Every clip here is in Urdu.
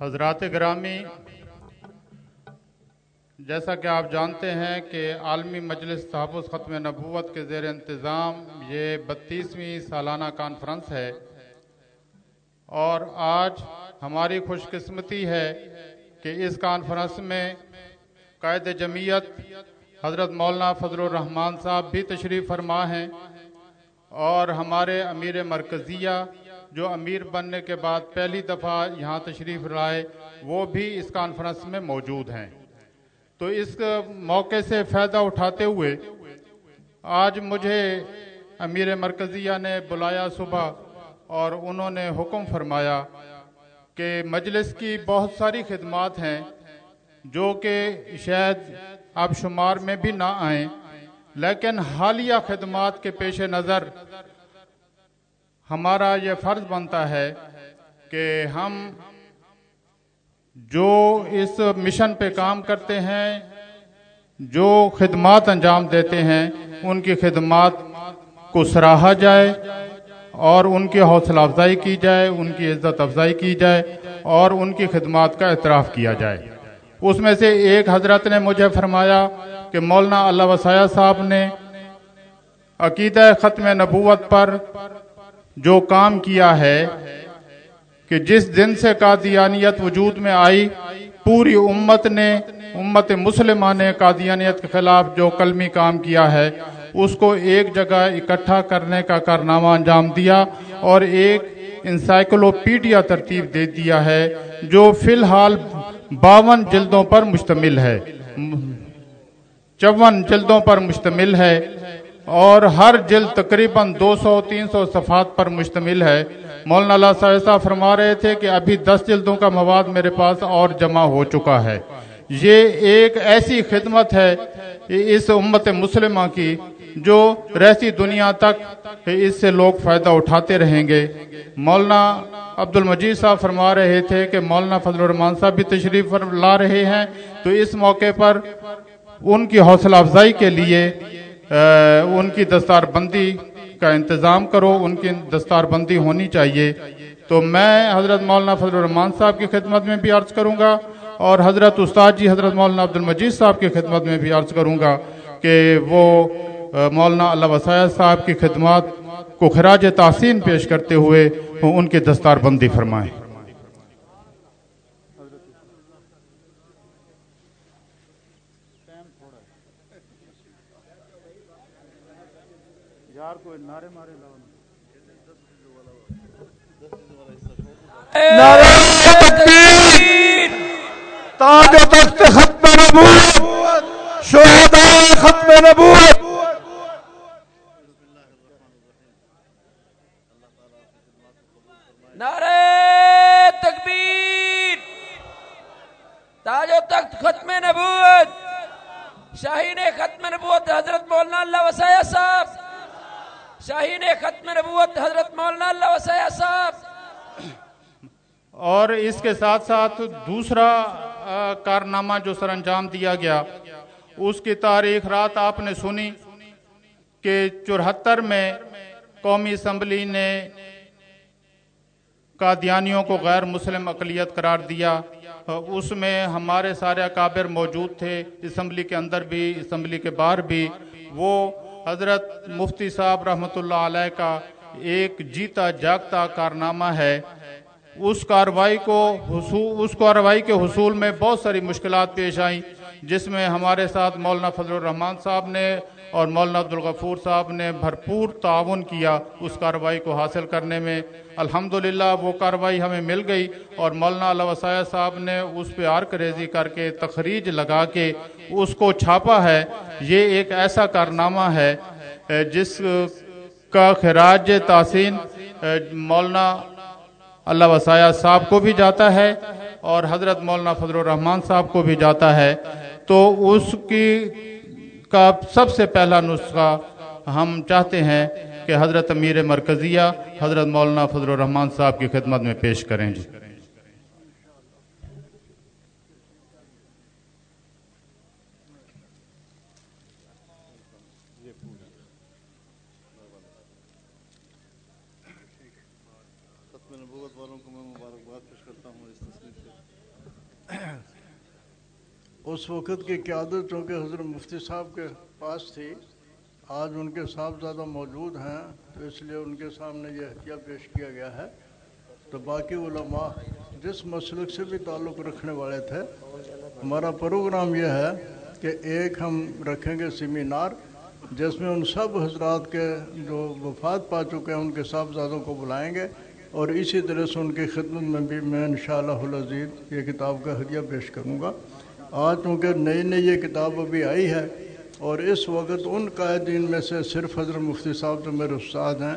حضرات گرامی، جیسا کہ آپ جانتے ہیں کہ عالمی مجلس تحفظ ختم نبوت کے زیر انتظام یہ بتیسویں سالانہ کانفرنس ہے اور آج ہماری خوش قسمتی ہے کہ اس کانفرنس میں قائد جمعیت حضرت مولانا فضل الرحمان صاحب بھی تشریف فرما ہیں اور ہمارے امیر مرکزیہ جو امیر بننے کے بعد پہلی دفعہ یہاں تشریف لائے، وہ بھی اس کانفرنس میں موجود ہیں۔ تو اس موقع سے فائدہ اٹھاتے ہوئے آج مجھے امیر مرکزیہ نے بلایا صبح اور انہوں نے حکم فرمایا کہ مجلس کی بہت ساری خدمات ہیں، جو کہ شاید آپ شمار میں بھی نہ آئیں، لیکن حالیہ خدمات کے پیش نظر ہمارا یہ فرض بنتا ہے کہ ہم جو اس مشن پہ کام کرتے ہیں، جو خدمات انجام دیتے ہیں، ان کی خدمات کو سراہا جائے اور ان کی حوصلہ افزائی کی جائے، ان کی عزت افزائی کی جائے اور ان کی خدمات کا اعتراف کیا جائے۔ اس میں سے ایک حضرت نے مجھے فرمایا کہ مولانا اللہ وسایہ صاحب نے عقیدہ ختم نبوت پر جو کام کیا ہے کہ جس دن سے قادیانیت وجود میں آئی، پوری امت نے، امت مسلمہ نے قادیانیت کے خلاف جو کلمی کام کیا ہے، اس کو ایک جگہ اکٹھا کرنے کا کارنامہ انجام دیا اور ایک انسائکلوپیڈیا ترتیب دے دیا ہے، جو فی الحال باون جلدوں پر مشتمل ہے۔ چون جلدوں پر مشتمل ہے۔ اور ہر جلد تقریباً دو سو، تین سو صفحات پر مشتمل ہے۔ مولانا اللہ صاحب فرما رہے تھے کہ ابھی دس جلدوں کا مواد میرے پاس اور جمع ہو چکا ہے۔ یہ ایک ایسی خدمت ہے اس امت مسلمہ کی جو رہتی دنیا تک اس سے لوگ فائدہ اٹھاتے رہیں گے۔ مولانا عبد المجید صاحب فرما رہے تھے کہ مولانا فضل الرحمان صاحب بھی تشریف لا رہے ہیں۔ تو اس موقع پر ان کی حوصلہ افزائی کے لیے ان کی دستار بندی کا انتظام کرو، ان کی دستار بندی ہونی چاہیے۔ تو میں حضرت مولانا فضل الرحمان صاحب کی خدمت میں بھی عرض کروں گا اور حضرت استاد جی حضرت مولانا عبد المجید صاحب کی خدمت میں بھی عرض کروں گا کہ وہ مولانا اللہ وسایہ صاحب کی خدمات کو خراج تحسین پیش کرتے ہوئے ان کی دستار بندی فرمائیں۔ یار کوئی تاج و تخت ختم نبوت۔ شہداء ختم نبوت۔ نعرہ تکبیر۔ تاج و تخت ختم نبوت۔ شاہین ختم نبوت۔ شاہین ختم نبوت حضرت مولانا اللہ وسیع صاحب۔ اور اس کے ساتھ ساتھ دوسرا کارنامہ جو سر انجام دیا گیا، اس کی تاریخ رات آپ نے سنی کہ چورہتر میں قومی اسمبلی نے قادیانیوں کو غیر مسلم اقلیت قرار دیا۔ اس میں ہمارے سارے اکابر موجود تھے، اسمبلی کے اندر بھی، اسمبلی کے باہر بھی۔ وہ حضرت مفتی صاحب رحمۃ اللہ علیہ کا ایک جیتا جاگتا کارنامہ ہے۔ اس کاروائی کو اس کاروائی کے حصول میں بہت ساری مشکلات پیش آئیں۔ جس میں ہمارے ساتھ مولانا فضل الرحمان صاحب نے اور مولانا عبدالغفور صاحب نے بھرپور تعاون کیا اس کاروائی کو حاصل کرنے میں۔ الحمدللہ وہ کاروائی ہمیں مل گئی اور مولانا علیہ وسایہ صاحب نے اس پہ آر کریزی کر کے تخریج لگا کے اس کو چھاپا ہے۔ یہ ایک ایسا کارنامہ ہے، جس کا خراج تحسین، مولانا اللہ وسایہ صاحب کو بھی جاتا ہے اور حضرت مولانا فضل الرحمان صاحب کو بھی جاتا ہے۔ تو اس کی کا سب سے پہلا نسخہ ہم چاہتے ہیں کہ حضرت امیر مرکزیہ، حضرت مولانا فضل الرحمان صاحب کی خدمت میں پیش کریں۔ جی نبوت والوں کو میں مبارکباد پیش کرتا ہوں اس تصویر سے اس وقت کی قیادت چونکہ حضرت مفتی صاحب کے پاس تھی، آج ان کے صاحبزادہ موجود ہیں، تو اس لیے ان کے سامنے یہ ہتھیہ پیش کیا گیا ہے۔ تو باقی علماء جس مسلک سے بھی تعلق رکھنے والے تھے، ہمارا پروگرام یہ ہے کہ ایک ہم رکھیں گے سیمینار، جس میں ان سب حضرات کے جو وفات پا چکے ہیں، ان کے صاحبزادوں کو بلائیں گے۔ اور اسی طرح سے ان کی خدمت میں بھی میں انشاءاللہ العزیز یہ کتاب کا ہدیہ پیش کروں گا۔ آج چونکہ نئی نئی یہ کتاب ابھی آئی ہے اور اس وقت ان قائدین میں سے صرف حضرت مفتی صاحب جو میرے استاد ہیں۔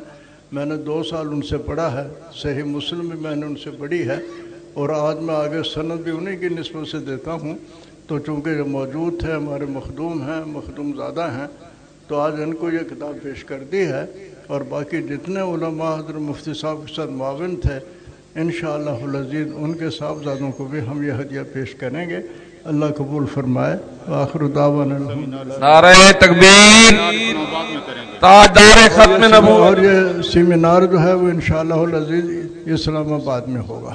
میں نے دو سال ان سے پڑھا ہے، صحیح مسلم بھی میں نے ان سے پڑھی ہے اور آج میں آگے سند بھی انہیں کی نسبت سے دیتا ہوں۔ تو چونکہ جو موجود تھے، ہمارے مخدوم ہیں، مخدوم زادہ ہیں، تو آج ان کو یہ کتاب پیش کر دی ہے۔ اور باقی جتنے علماء حضرت مفتی صاحب کے ساتھ معاون تھے، انشاءاللہ العزیز ان کے صاحبزادوں کو بھی ہم یہ ہدیہ پیش کریں گے۔ اللہ قبول فرمائے آخر دعوانا نعرہ تکبیر۔ تاجدار ختم نبوت۔ اور یہ سیمینار جو ہے وہ انشاءاللہ العزیز اسلام آباد میں ہوگا۔